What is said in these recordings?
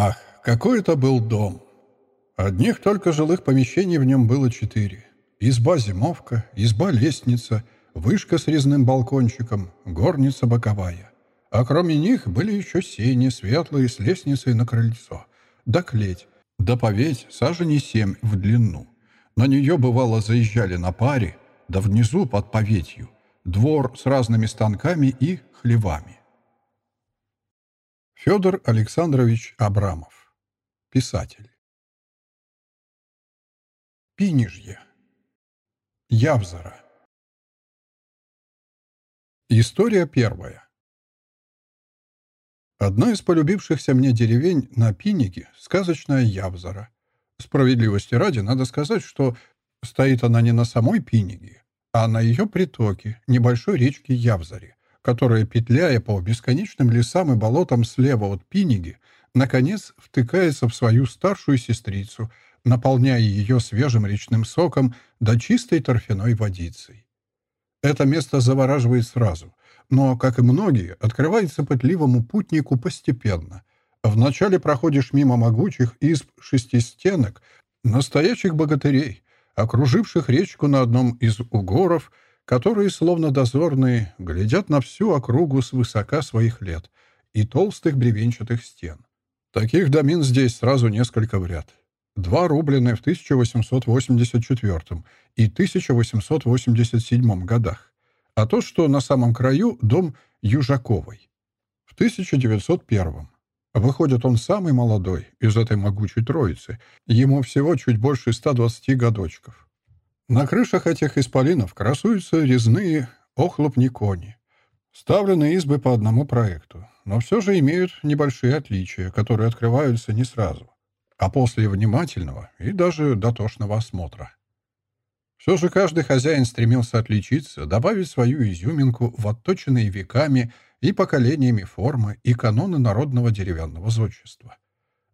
Ах, какой это был дом! Одних только жилых помещений в нем было четыре. Изба-зимовка, изба-лестница, вышка с резным балкончиком, горница боковая. А кроме них были еще сени, светлые, с лестницей на крыльцо. Да клеть, да поветь, сажени семь в длину. На нее, бывало, заезжали на паре, да внизу, под поветью, двор с разными станками и хлевами. Федор Александрович Абрамов. Писатель. Пинижье. Явзара. История первая. Одна из полюбившихся мне деревень на Пиниге — сказочная Явзара. Справедливости ради, надо сказать, что стоит она не на самой Пиниге, а на ее притоке, небольшой речке Явзаре, которая, петляя по бесконечным лесам и болотам слева от Пиниги, наконец втыкается в свою старшую сестрицу, наполняя ее свежим речным соком да чистой торфяной водицей. Это место завораживает сразу, но, как и многие, открывается пытливому путнику постепенно. Вначале проходишь мимо могучих изб шестистенок, настоящих богатырей, окруживших речку на одном из угоров, которые, словно дозорные, глядят на всю округу с высока своих лет и толстых бревенчатых стен. Таких домин здесь сразу несколько в ряд. Два рубленые в 1884 и 1887 годах а то, что на самом краю дом Южаковой. В 1901 Выходит, он самый молодой из этой могучей троицы. Ему всего чуть больше 120 годочков. На крышах этих исполинов красуются резные охлопни кони. Ставлены избы по одному проекту, но все же имеют небольшие отличия, которые открываются не сразу, а после внимательного и даже дотошного осмотра. Все же каждый хозяин стремился отличиться, добавить свою изюминку в отточенные веками и поколениями формы и каноны народного деревянного зодчества.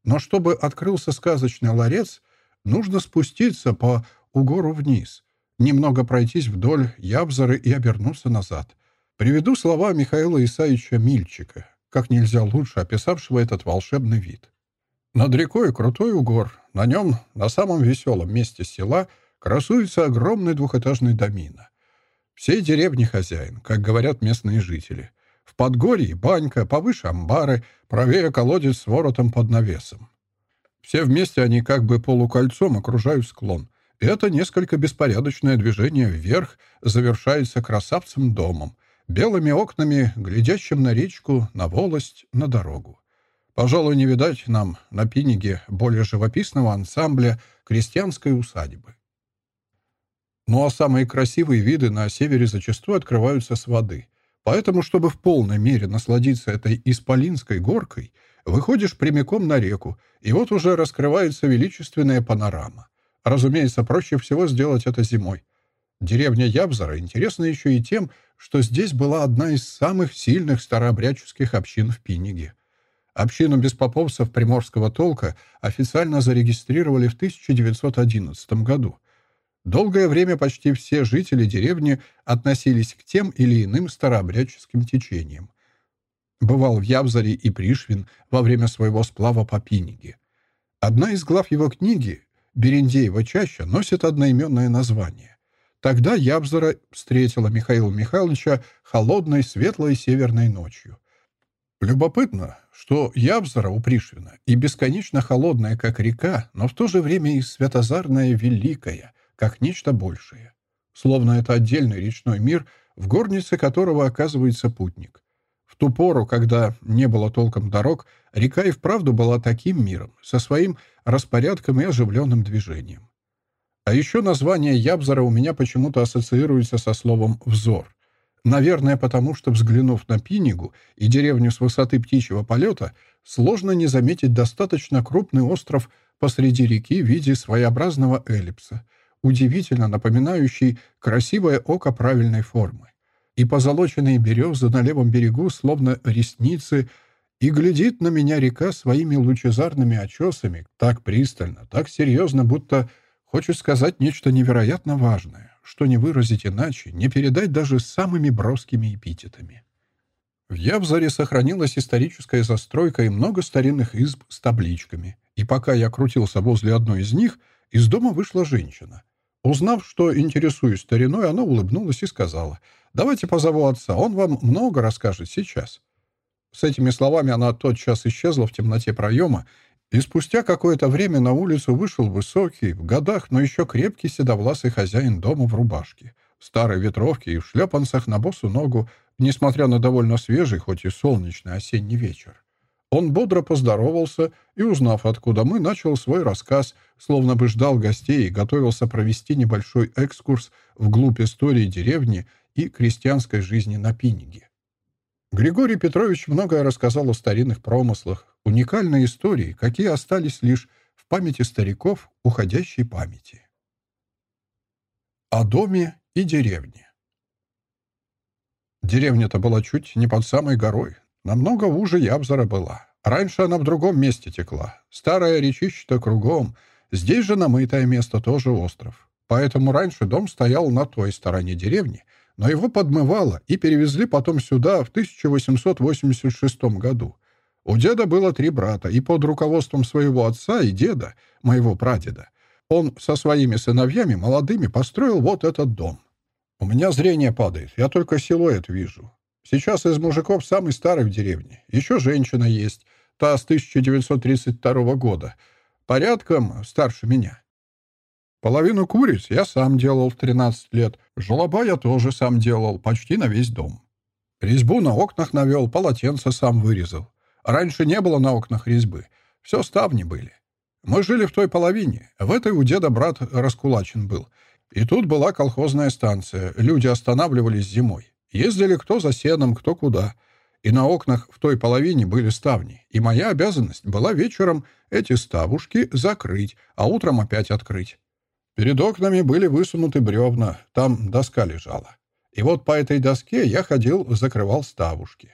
Но чтобы открылся сказочный ларец, нужно спуститься по угору вниз, немного пройтись вдоль Ябзары и обернуться назад. Приведу слова Михаила Исаевича Мильчика, как нельзя лучше описавшего этот волшебный вид. Над рекой крутой угор, на нем, на самом веселом месте села — красуется огромный двухэтажный домина. Всей деревни хозяин, как говорят местные жители. В Подгорье банька, повыше амбары, правее колодец с воротом под навесом. Все вместе они как бы полукольцом окружают склон. Это несколько беспорядочное движение вверх завершается красавцем домом, белыми окнами, глядящим на речку, на волость, на дорогу. Пожалуй, не видать нам на Пиниге более живописного ансамбля крестьянской усадьбы. Ну а самые красивые виды на севере зачастую открываются с воды. Поэтому, чтобы в полной мере насладиться этой исполинской горкой, выходишь прямиком на реку, и вот уже раскрывается величественная панорама. Разумеется, проще всего сделать это зимой. Деревня Ябзара интересна еще и тем, что здесь была одна из самых сильных старообрядческих общин в Пиниге. Общину беспоповцев приморского толка официально зарегистрировали в 1911 году. Долгое время почти все жители деревни относились к тем или иным старообрядческим течениям. Бывал в Явзаре и Пришвин во время своего сплава по Пиниге. Одна из глав его книги, Берендеева чаща, носит одноименное название. Тогда Ябзара встретила Михаила Михайловича холодной, светлой северной ночью. Любопытно, что Ябзара у Пришвина и бесконечно холодная, как река, но в то же время и святозарная великая, как нечто большее. Словно это отдельный речной мир, в горнице которого оказывается путник. В ту пору, когда не было толком дорог, река и вправду была таким миром, со своим распорядком и оживленным движением. А еще название Ябзара у меня почему-то ассоциируется со словом «взор». Наверное, потому что, взглянув на Пинигу и деревню с высоты птичьего полета, сложно не заметить достаточно крупный остров посреди реки в виде своеобразного эллипса, удивительно напоминающий красивое око правильной формы. И позолоченные березы на левом берегу, словно ресницы, и глядит на меня река своими лучезарными очесами так пристально, так серьезно, будто хочет сказать нечто невероятно важное, что не выразить иначе, не передать даже самыми броскими эпитетами. В Явзаре сохранилась историческая застройка и много старинных изб с табличками. И пока я крутился возле одной из них, из дома вышла женщина. Узнав, что интересуюсь стариной, она улыбнулась и сказала, «Давайте позову отца, он вам много расскажет сейчас». С этими словами она тотчас исчезла в темноте проема, и спустя какое-то время на улицу вышел высокий, в годах, но еще крепкий седовласый хозяин дома в рубашке, в старой ветровке и в шлепанцах на босу ногу, несмотря на довольно свежий, хоть и солнечный осенний вечер. Он бодро поздоровался и, узнав, откуда мы, начал свой рассказ, словно бы ждал гостей и готовился провести небольшой экскурс вглубь истории деревни и крестьянской жизни на Пиниге. Григорий Петрович многое рассказал о старинных промыслах, уникальной истории, какие остались лишь в памяти стариков уходящей памяти. О доме и деревне. Деревня-то была чуть не под самой горой, намного уже Ябзара была. Раньше она в другом месте текла. Старая речище-то кругом. Здесь же намытое место тоже остров. Поэтому раньше дом стоял на той стороне деревни, но его подмывало и перевезли потом сюда в 1886 году. У деда было три брата, и под руководством своего отца и деда, моего прадеда, он со своими сыновьями молодыми построил вот этот дом. У меня зрение падает, я только силуэт вижу. Сейчас из мужиков самый старый в деревне. Еще женщина есть, та с 1932 года. Порядком старше меня. Половину куриц я сам делал в 13 лет. Жлоба я тоже сам делал, почти на весь дом. Резьбу на окнах навел, полотенце сам вырезал. Раньше не было на окнах резьбы. Все ставни были. Мы жили в той половине. В этой у деда брат раскулачен был. И тут была колхозная станция. Люди останавливались зимой. Ездили кто за сеном, кто куда. И на окнах в той половине были ставни. И моя обязанность была вечером эти ставушки закрыть, а утром опять открыть. Перед окнами были высунуты бревна, там доска лежала. И вот по этой доске я ходил, закрывал ставушки.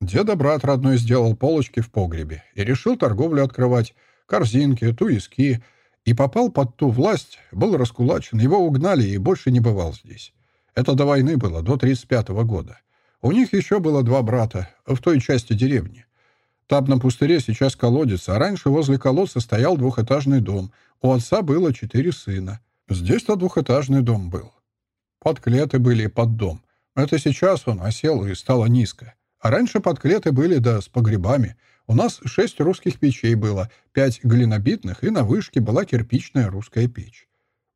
Деда брат родной сделал полочки в погребе и решил торговлю открывать, корзинки, туиски, и попал под ту власть, был раскулачен, его угнали и больше не бывал здесь. Это до войны было, до 35-го года. У них еще было два брата в той части деревни. Там на пустыре сейчас колодец, а раньше возле колодца стоял двухэтажный дом. У отца было четыре сына. Здесь-то двухэтажный дом был. Подклеты были под дом. Это сейчас он осел и стало низко. А раньше подклеты были, да, с погребами. У нас шесть русских печей было, пять глинобитных, и на вышке была кирпичная русская печь.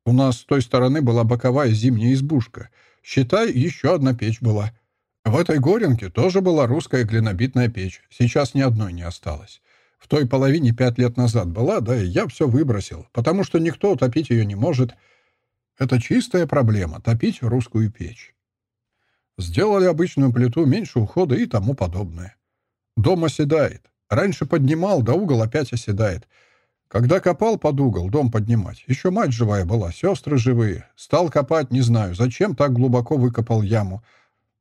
У нас с той стороны была боковая зимняя избушка. Считай, еще одна печь была — в этой Горенке тоже была русская глинобитная печь. Сейчас ни одной не осталось. В той половине пять лет назад была, да и я все выбросил, потому что никто утопить ее не может. Это чистая проблема — топить русскую печь. Сделали обычную плиту, меньше ухода и тому подобное. Дом оседает. Раньше поднимал, да угол опять оседает. Когда копал под угол дом поднимать, еще мать живая была, сестры живые. Стал копать, не знаю, зачем так глубоко выкопал яму —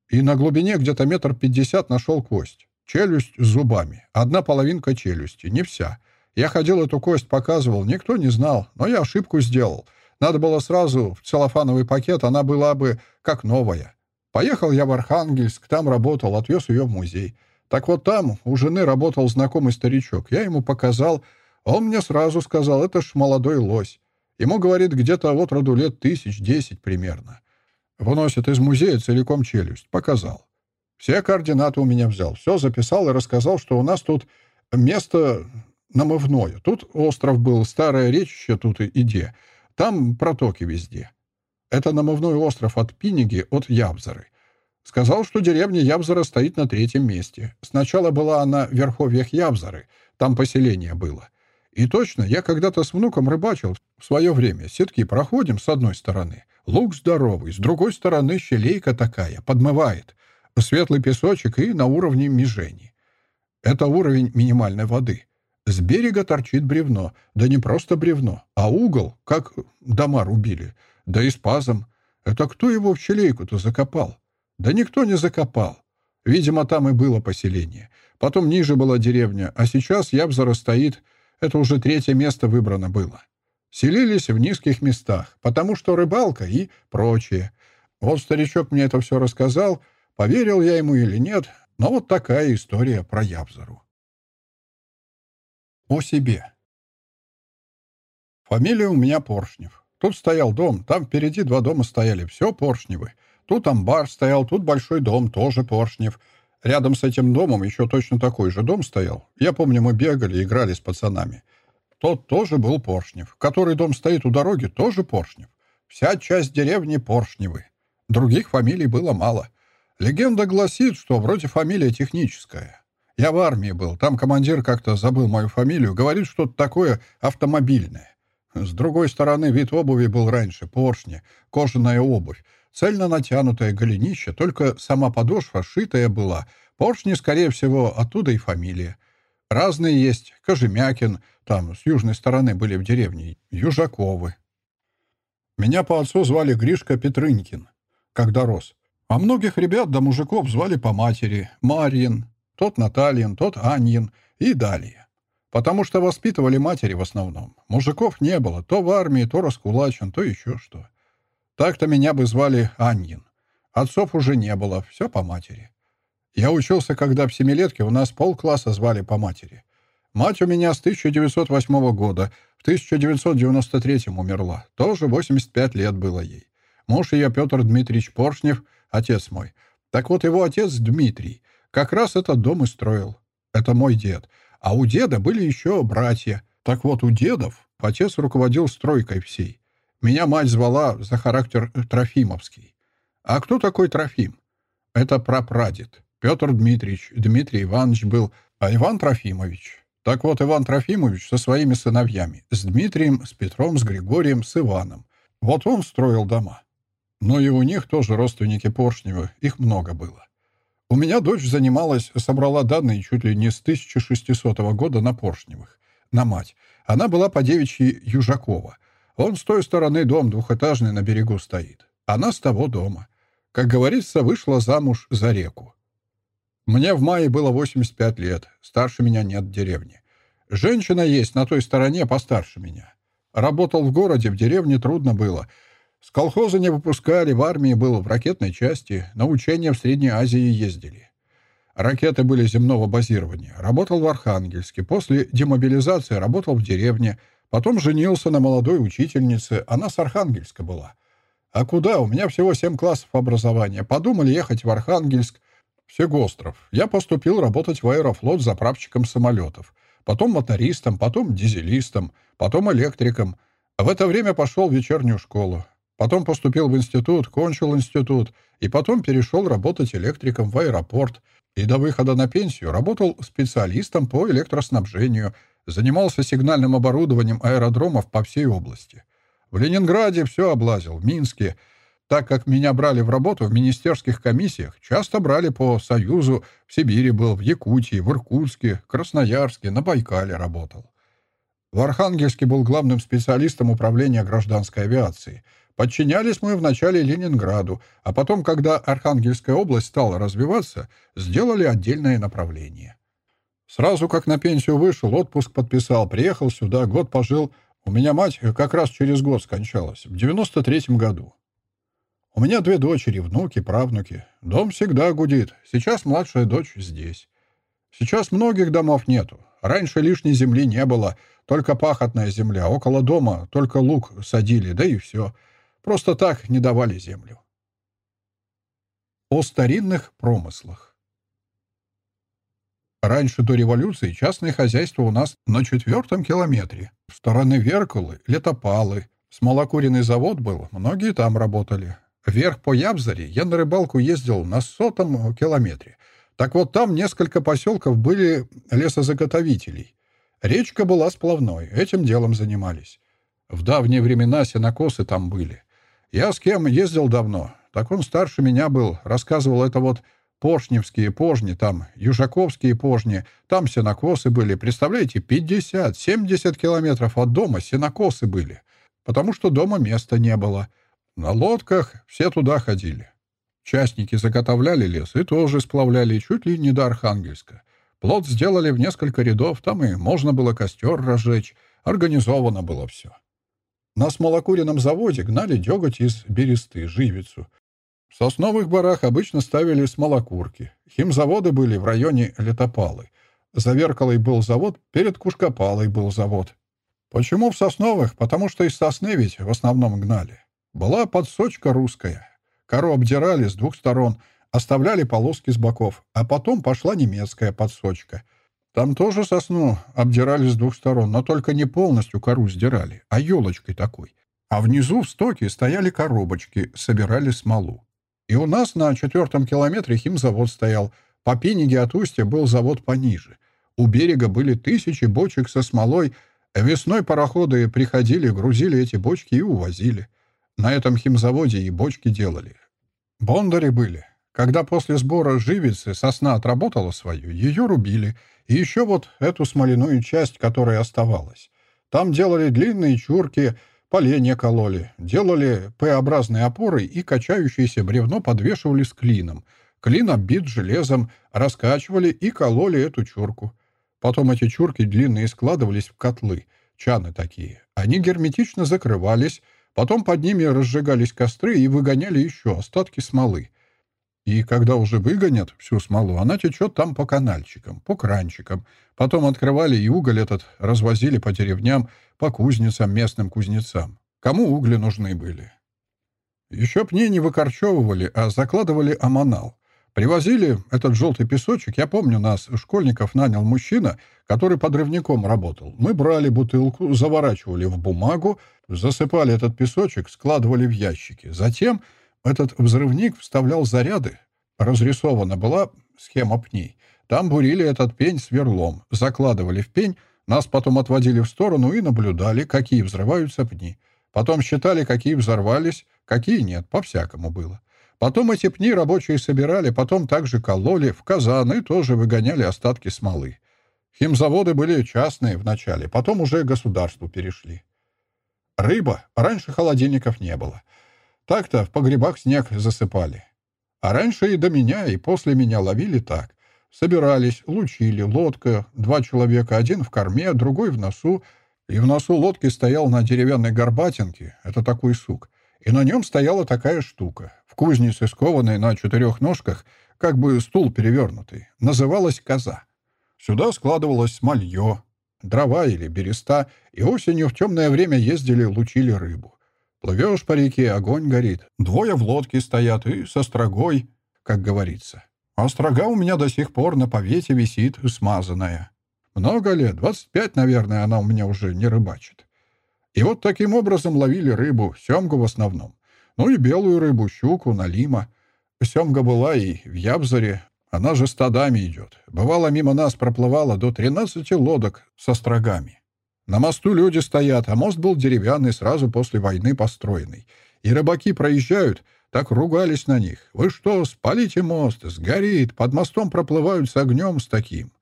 и на глубине где-то метр пятьдесят нашел кость. Челюсть с зубами. Одна половинка челюсти, не вся. Я ходил эту кость, показывал, никто не знал, но я ошибку сделал. Надо было сразу в целлофановый пакет, она была бы как новая. Поехал я в Архангельск, там работал, отвез ее в музей. Так вот там у жены работал знакомый старичок. Я ему показал, он мне сразу сказал, это ж молодой лось. Ему, говорит, где-то от роду лет тысяч десять примерно. Выносит из музея целиком челюсть. Показал. Все координаты у меня взял. Все записал и рассказал, что у нас тут место намывное. Тут остров был, старое речище тут и иде. Там протоки везде. Это намывной остров от Пиниги, от Ябзары. Сказал, что деревня Ябзара стоит на третьем месте. Сначала была она в верховьях Ябзары. Там поселение было. И точно, я когда-то с внуком рыбачил в свое время. Сетки проходим с одной стороны. Лук здоровый, с другой стороны щелейка такая, подмывает. Светлый песочек и на уровне межени. Это уровень минимальной воды. С берега торчит бревно. Да не просто бревно, а угол, как дома рубили. Да и с пазом. Это кто его в щелейку-то закопал? Да никто не закопал. Видимо, там и было поселение. Потом ниже была деревня, а сейчас Ябзара стоит. Это уже третье место выбрано было селились в низких местах, потому что рыбалка и прочее. Вот старичок мне это все рассказал, поверил я ему или нет, Но вот такая история про Ябзару. О себе. Фамилия у меня Поршнев. Тут стоял дом, там впереди два дома стояли, все Поршневы. Тут амбар стоял, тут большой дом, тоже Поршнев. Рядом с этим домом еще точно такой же дом стоял. Я помню, мы бегали, играли с пацанами. Тот тоже был Поршнев. Который дом стоит у дороги, тоже Поршнев. Вся часть деревни Поршневы. Других фамилий было мало. Легенда гласит, что вроде фамилия техническая. Я в армии был, там командир как-то забыл мою фамилию, говорит что-то такое автомобильное. С другой стороны, вид обуви был раньше, поршни, кожаная обувь, цельно натянутое голенище, только сама подошва шитая была. Поршни, скорее всего, оттуда и фамилия. Разные есть, Кожемякин, там с южной стороны были в деревне, Южаковы. Меня по отцу звали Гришка Петрынькин, когда рос. А многих ребят да мужиков звали по матери. Марьин, тот Натальин, тот Аньин и далее. Потому что воспитывали матери в основном. Мужиков не было. То в армии, то раскулачен, то еще что. Так-то меня бы звали Аньин. Отцов уже не было. Все по матери. Я учился, когда в семилетке у нас полкласса звали по матери. Мать у меня с 1908 года, в 1993 умерла. Тоже 85 лет было ей. Муж ее Петр Дмитриевич Поршнев — отец мой. Так вот, его отец Дмитрий как раз этот дом и строил. Это мой дед. А у деда были еще братья. Так вот, у дедов отец руководил стройкой всей. Меня мать звала за характер Трофимовский. А кто такой Трофим? Это прапрадед. Петр Дмитриевич, Дмитрий Иванович был, а Иван Трофимович. Так вот, Иван Трофимович со своими сыновьями, с Дмитрием, с Петром, с Григорием, с Иваном. Вот он строил дома. Но и у них тоже родственники Поршневы, их много было. У меня дочь занималась, собрала данные чуть ли не с 1600 года на Поршневых, на мать. Она была по девичьи Южакова. Он с той стороны дом двухэтажный на берегу стоит. Она с того дома. Как говорится, вышла замуж за реку. Мне в мае было 85 лет, старше меня нет в деревне. Женщина есть на той стороне постарше меня. Работал в городе, в деревне трудно было — с колхоза не выпускали, в армии был, в ракетной части, на учения в Средней Азии ездили. Ракеты были земного базирования. Работал в Архангельске. После демобилизации работал в деревне. Потом женился на молодой учительнице. Она с Архангельска была. А куда? У меня всего семь классов образования. Подумали ехать в Архангельск. Всегостров. Я поступил работать в аэрофлот заправщиком самолетов. Потом мотористом, потом дизелистом, потом электриком. В это время пошел в вечернюю школу. Потом поступил в институт, кончил институт, и потом перешел работать электриком в аэропорт, и до выхода на пенсию работал специалистом по электроснабжению, занимался сигнальным оборудованием аэродромов по всей области. В Ленинграде все облазил, в Минске. Так как меня брали в работу в министерских комиссиях, часто брали по Союзу, в Сибири был, в Якутии, в Иркутске, Красноярске, на Байкале работал. В Архангельске был главным специалистом управления гражданской авиации — Подчинялись мы вначале Ленинграду, а потом, когда Архангельская область стала развиваться, сделали отдельное направление. Сразу как на пенсию вышел, отпуск подписал, приехал сюда, год пожил. У меня мать как раз через год скончалась, в 93-м году. У меня две дочери, внуки, правнуки. Дом всегда гудит. Сейчас младшая дочь здесь. Сейчас многих домов нету. Раньше лишней земли не было, только пахотная земля. Около дома только лук садили, да и все. Просто так не давали землю. О старинных промыслах. Раньше до революции частное хозяйство у нас на четвертом километре. В стороны Веркулы, Летопалы. Смолокуренный завод был, многие там работали. Вверх по Ябзаре я на рыбалку ездил на сотом километре. Так вот там несколько поселков были лесозаготовителей. Речка была сплавной, этим делом занимались. В давние времена сенокосы там были. Я с кем ездил давно. Так он старше меня был. Рассказывал это вот Поршневские пожни, там Южаковские пожни, там сенокосы были. Представляете, 50-70 километров от дома сенокосы были. Потому что дома места не было. На лодках все туда ходили. Частники заготовляли лес и тоже сплавляли чуть ли не до Архангельска. Плот сделали в несколько рядов, там и можно было костер разжечь. Организовано было все. На смолокуренном заводе гнали деготь из бересты, живицу. В сосновых барах обычно ставили смолокурки. Химзаводы были в районе Летопалы. За Веркалой был завод, перед Кушкопалой был завод. Почему в сосновых? Потому что из сосны ведь в основном гнали. Была подсочка русская. Кору обдирали с двух сторон, оставляли полоски с боков, а потом пошла немецкая подсочка. Там тоже сосну обдирали с двух сторон, но только не полностью кору сдирали, а елочкой такой. А внизу в стоке стояли коробочки, собирали смолу. И у нас на четвертом километре химзавод стоял. По пениге от устья был завод пониже. У берега были тысячи бочек со смолой. Весной пароходы приходили, грузили эти бочки и увозили. На этом химзаводе и бочки делали. Бондари были. Когда после сбора живицы сосна отработала свою, ее рубили. И еще вот эту смоляную часть, которая оставалась. Там делали длинные чурки — Поленья кололи, делали П-образные опоры и качающееся бревно подвешивали с клином. Клин оббит железом, раскачивали и кололи эту чурку. Потом эти чурки длинные складывались в котлы, чаны такие. Они герметично закрывались, потом под ними разжигались костры и выгоняли еще остатки смолы. И когда уже выгонят всю смолу, она течет там по канальчикам, по кранчикам. Потом открывали и уголь этот развозили по деревням, по кузницам, местным кузнецам. Кому угли нужны были? Еще пни не выкорчевывали, а закладывали аманал. Привозили этот желтый песочек. Я помню, нас, школьников, нанял мужчина, который подрывником работал. Мы брали бутылку, заворачивали в бумагу, засыпали этот песочек, складывали в ящики. Затем этот взрывник вставлял заряды. Разрисована была схема пней. Там бурили этот пень сверлом, закладывали в пень, нас потом отводили в сторону и наблюдали, какие взрываются пни. Потом считали, какие взорвались, какие нет, по-всякому было. Потом эти пни рабочие собирали, потом также кололи, в казаны тоже выгоняли остатки смолы. Химзаводы были частные вначале, потом уже государству перешли. Рыба. Раньше холодильников не было. Так-то в погребах снег засыпали. А раньше и до меня, и после меня ловили так. Собирались, лучили, лодка, два человека, один в корме, другой в носу, и в носу лодки стоял на деревянной горбатинке, это такой сук, и на нем стояла такая штука, в кузнице скованной на четырех ножках, как бы стул перевернутый, называлась коза. Сюда складывалось смолье, дрова или береста, и осенью в темное время ездили, лучили рыбу. Плывешь по реке, огонь горит. Двое в лодке стоят и со строгой, как говорится. А строга у меня до сих пор на повете висит, смазанная. Много лет, 25, наверное, она у меня уже не рыбачит. И вот таким образом ловили рыбу, семгу в основном. Ну и белую рыбу, щуку, налима. Семга была и в Ябзаре, она же стадами идет. Бывало, мимо нас проплывало до 13 лодок со строгами. На мосту люди стоят, а мост был деревянный, сразу после войны построенный. И рыбаки проезжают, так ругались на них. «Вы что, спалите мост? Сгорит! Под мостом проплывают с огнем с таким!»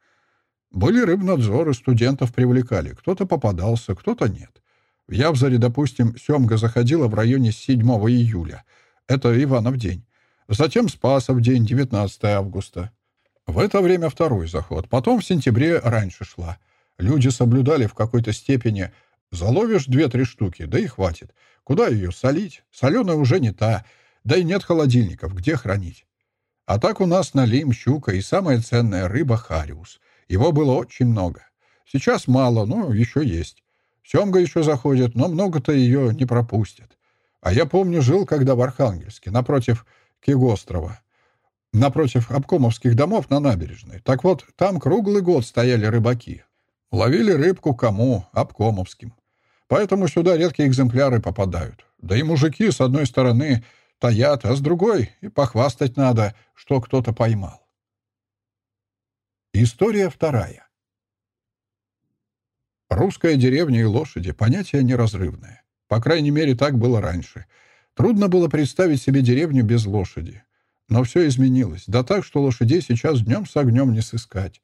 Были рыбнадзоры, студентов привлекали. Кто-то попадался, кто-то нет. В Явзаре, допустим, семга заходила в районе 7 июля. Это Иванов день. Затем Спасов день, 19 августа. В это время второй заход. Потом в сентябре раньше шла. Люди соблюдали в какой-то степени. Заловишь две-три штуки, да и хватит. Куда ее солить? Соленая уже не та. Да и нет холодильников, где хранить. А так у нас налим, щука и самая ценная рыба хариус. Его было очень много. Сейчас мало, но еще есть. Семга еще заходит, но много-то ее не пропустят. А я помню, жил когда в Архангельске, напротив Кигострова, напротив обкомовских домов на набережной. Так вот, там круглый год стояли рыбаки. Ловили рыбку кому? Обкомовским. Поэтому сюда редкие экземпляры попадают. Да и мужики, с одной стороны, таят, а с другой и похвастать надо, что кто-то поймал. История вторая. Русская деревня и лошади — понятие неразрывное. По крайней мере, так было раньше. Трудно было представить себе деревню без лошади. Но все изменилось. Да так, что лошадей сейчас днем с огнем не сыскать.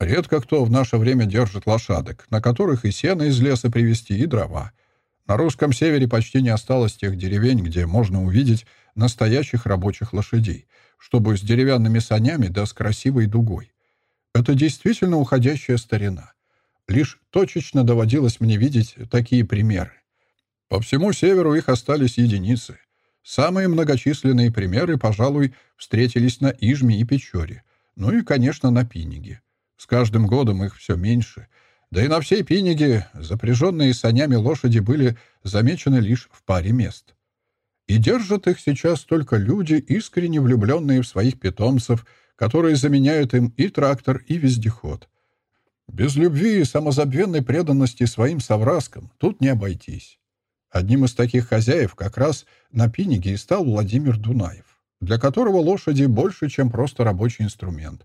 Редко кто в наше время держит лошадок, на которых и сено из леса привезти, и дрова. На русском севере почти не осталось тех деревень, где можно увидеть настоящих рабочих лошадей, чтобы с деревянными санями да с красивой дугой. Это действительно уходящая старина. Лишь точечно доводилось мне видеть такие примеры. По всему северу их остались единицы. Самые многочисленные примеры, пожалуй, встретились на Ижме и Печоре. Ну и, конечно, на Пиниге. С каждым годом их все меньше. Да и на всей Пиниге запряженные санями лошади были замечены лишь в паре мест. И держат их сейчас только люди, искренне влюбленные в своих питомцев, которые заменяют им и трактор, и вездеход. Без любви и самозабвенной преданности своим совраскам тут не обойтись. Одним из таких хозяев как раз на Пиниге и стал Владимир Дунаев, для которого лошади больше, чем просто рабочий инструмент.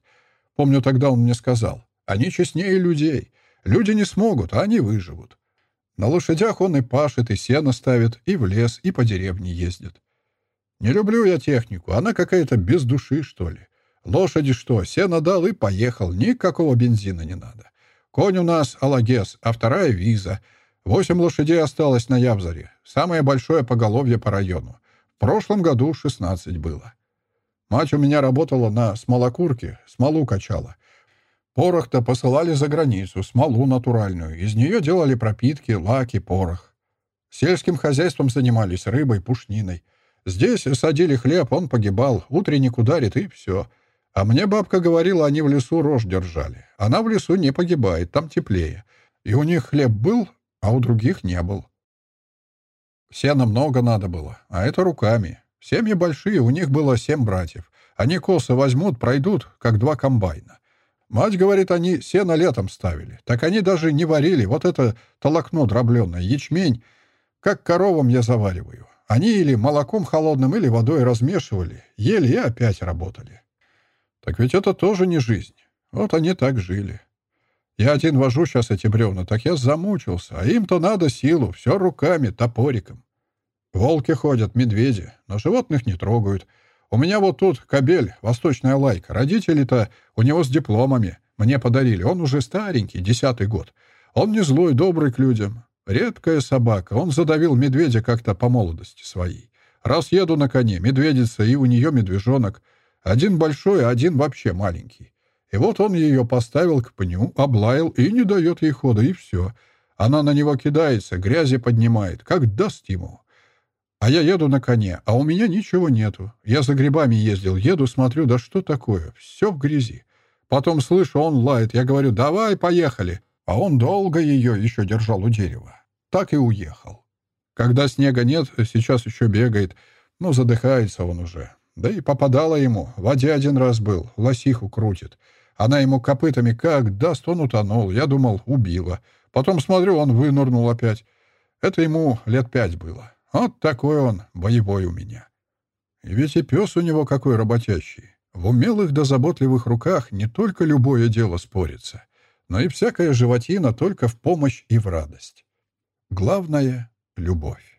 Помню, тогда он мне сказал, они честнее людей. Люди не смогут, а они выживут. На лошадях он и пашет, и сено ставит, и в лес, и по деревне ездит. Не люблю я технику, она какая-то без души, что ли. Лошади что, сено дал и поехал, никакого бензина не надо. Конь у нас Алагес, а вторая — Виза. Восемь лошадей осталось на Явзаре. Самое большое поголовье по району. В прошлом году шестнадцать было. Мать у меня работала на смолокурке, смолу качала. Порох-то посылали за границу, смолу натуральную. Из нее делали пропитки, лаки, порох. Сельским хозяйством занимались, рыбой, пушниной. Здесь садили хлеб, он погибал, утренник ударит, и все — а мне бабка говорила, они в лесу рожь держали. Она в лесу не погибает, там теплее. И у них хлеб был, а у других не был. Сена много надо было, а это руками. Семьи большие, у них было семь братьев. Они косы возьмут, пройдут, как два комбайна. Мать говорит, они сено летом ставили. Так они даже не варили. Вот это толокно дробленное, ячмень, как коровам я завариваю. Они или молоком холодным, или водой размешивали, ели и опять работали. Так ведь это тоже не жизнь. Вот они так жили. Я один вожу сейчас эти бревна, так я замучился, а им-то надо силу, все руками, топориком. Волки ходят, медведи, но животных не трогают. У меня вот тут кобель, восточная лайка. Родители-то у него с дипломами. Мне подарили. Он уже старенький, десятый год. Он не злой, добрый к людям. Редкая собака. Он задавил медведя как-то по молодости своей. Раз еду на коне, медведица, и у нее медвежонок — один большой, а один вообще маленький. И вот он ее поставил к пню, облаял и не дает ей хода, и все. Она на него кидается, грязи поднимает, как даст ему. А я еду на коне, а у меня ничего нету. Я за грибами ездил, еду, смотрю, да что такое? Все в грязи. Потом слышу, он лает. Я говорю, давай, поехали. А он долго ее еще держал у дерева. Так и уехал. Когда снега нет, сейчас еще бегает. Ну, задыхается он уже. Да и попадала ему. В воде один раз был. Лосиху крутит. Она ему копытами как даст, он утонул. Я думал, убила. Потом смотрю, он вынырнул опять. Это ему лет пять было. Вот такой он, боевой у меня. И ведь и пес у него какой работящий. В умелых да заботливых руках не только любое дело спорится, но и всякая животина только в помощь и в радость. Главное — любовь.